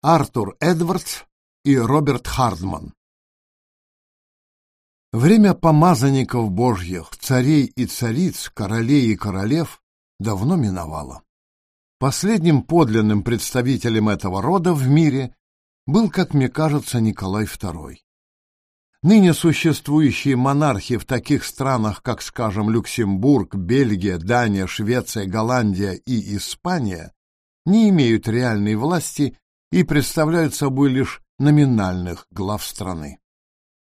Артур Эдвардс и Роберт Хардман. Время помазанников божьих, царей и цариц, королей и королев давно миновало. Последним подлинным представителем этого рода в мире был, как мне кажется, Николай II. Ныне существующие монархи в таких странах, как, скажем, Люксембург, Бельгия, Дания, Швеция, Голландия и Испания, не имеют реальной власти и представляют собой лишь номинальных глав страны.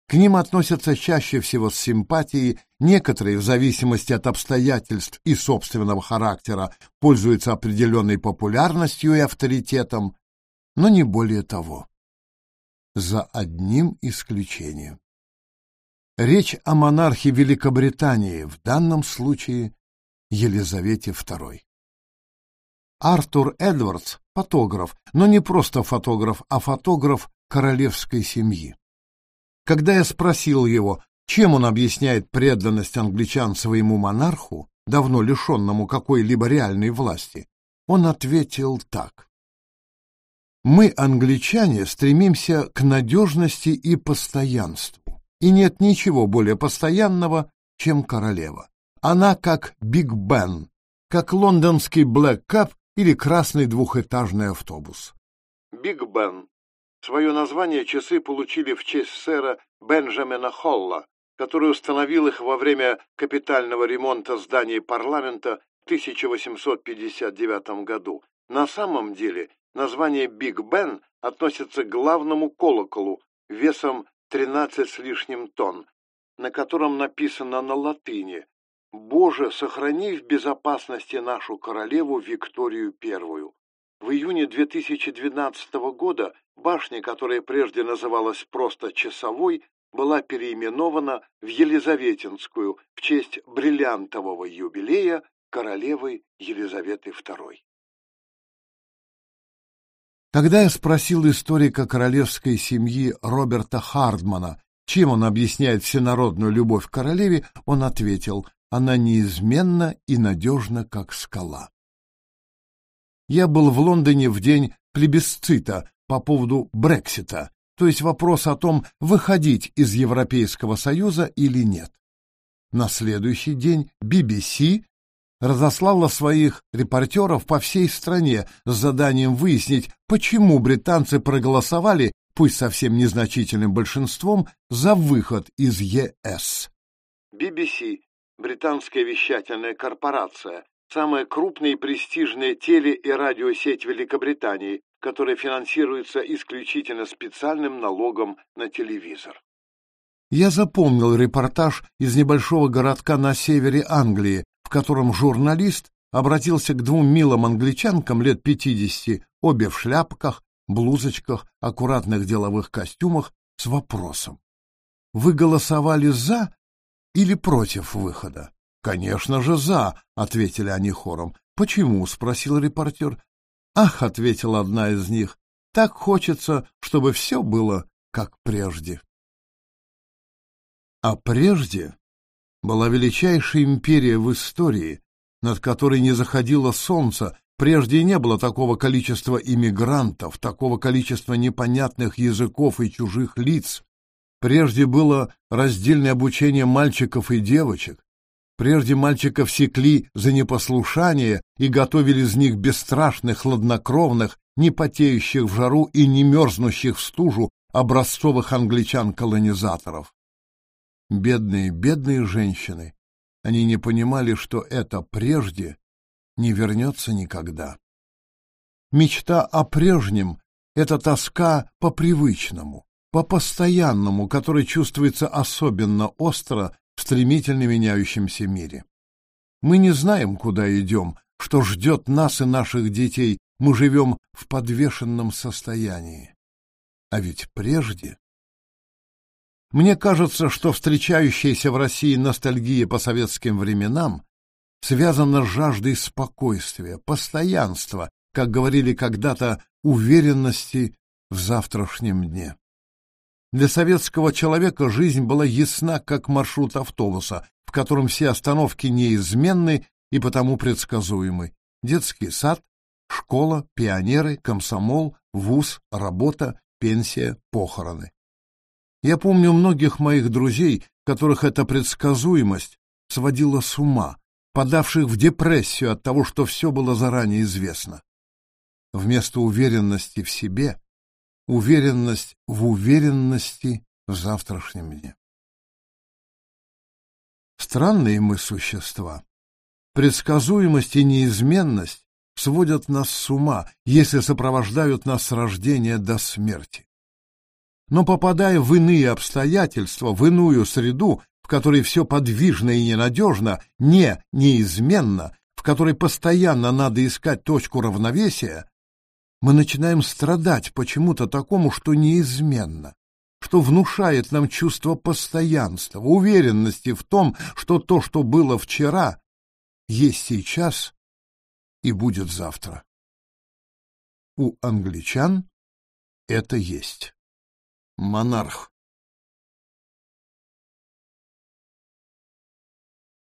К ним относятся чаще всего с симпатией, некоторые, в зависимости от обстоятельств и собственного характера, пользуются определенной популярностью и авторитетом, но не более того за одним исключением. Речь о монархе Великобритании, в данном случае Елизавете II. Артур Эдвардс – фотограф, но не просто фотограф, а фотограф королевской семьи. Когда я спросил его, чем он объясняет преданность англичан своему монарху, давно лишенному какой-либо реальной власти, он ответил так. Мы, англичане, стремимся к надежности и постоянству. И нет ничего более постоянного, чем королева. Она как Биг Бен, как лондонский black cab или красный двухэтажный автобус. Биг Бен. Свое название часы получили в честь сэра Бенджамина Холла, который установил их во время капитального ремонта зданий парламента в 1859 году. На самом деле Название Биг Бен относится к главному колоколу весом 13 с лишним тонн, на котором написано на латыни «Боже, сохрани в безопасности нашу королеву Викторию Первую». В июне 2012 года башня, которая прежде называлась просто Часовой, была переименована в Елизаветинскую в честь бриллиантового юбилея королевы Елизаветы II. Когда я спросил историка королевской семьи Роберта Хардмана, чем он объясняет всенародную любовь к королеве, он ответил, она неизменна и надежна, как скала. Я был в Лондоне в день плебисцита по поводу Брексита, то есть вопрос о том, выходить из Европейского Союза или нет. На следующий день BBC разослала своих репортеров по всей стране с заданием выяснить, почему британцы проголосовали, пусть совсем незначительным большинством, за выход из ЕС. BBC – британская вещательная корпорация, самая крупная и престижная теле- и радиосеть Великобритании, которая финансируется исключительно специальным налогом на телевизор. Я запомнил репортаж из небольшого городка на севере Англии, в котором журналист обратился к двум милым англичанкам лет пятидесяти, обе в шляпках, блузочках, аккуратных деловых костюмах, с вопросом. «Вы голосовали за или против выхода?» «Конечно же, за», — ответили они хором. «Почему?» — спросил репортер. «Ах», — ответила одна из них, — «так хочется, чтобы все было как прежде». А прежде была величайшая империя в истории, над которой не заходило солнце, прежде не было такого количества иммигрантов, такого количества непонятных языков и чужих лиц. Прежде было раздельное обучение мальчиков и девочек. Прежде мальчиков секли за непослушание и готовили из них бесстрашных, хладнокровных, не потеющих в жару и не мерзнущих в стужу образцовых англичан-колонизаторов. Бедные, бедные женщины. Они не понимали, что это прежде не вернется никогда. Мечта о прежнем — это тоска по привычному, по постоянному, который чувствуется особенно остро в стремительно меняющемся мире. Мы не знаем, куда идем, что ждет нас и наших детей, мы живем в подвешенном состоянии. А ведь прежде мне кажется, что встречающаяся в России ностальгия по советским временам связана с жаждой спокойствия, постоянства, как говорили когда-то, уверенности в завтрашнем дне. Для советского человека жизнь была ясна, как маршрут автобуса, в котором все остановки неизменны и потому предсказуемы. Детский сад, школа, пионеры, комсомол, вуз, работа, пенсия, похороны. Я помню многих моих друзей, которых эта предсказуемость сводила с ума, подавших в депрессию от того, что все было заранее известно. Вместо уверенности в себе — уверенность в уверенности в завтрашнем дне. Странные мы существа. Предсказуемость и неизменность сводят нас с ума, если сопровождают нас с рождения до смерти. Но попадая в иные обстоятельства, в иную среду, в которой все подвижно и ненадежно, не неизменно, в которой постоянно надо искать точку равновесия, мы начинаем страдать почему-то такому, что неизменно, что внушает нам чувство постоянства, уверенности в том, что то, что было вчера, есть сейчас и будет завтра. У англичан это есть. Монарх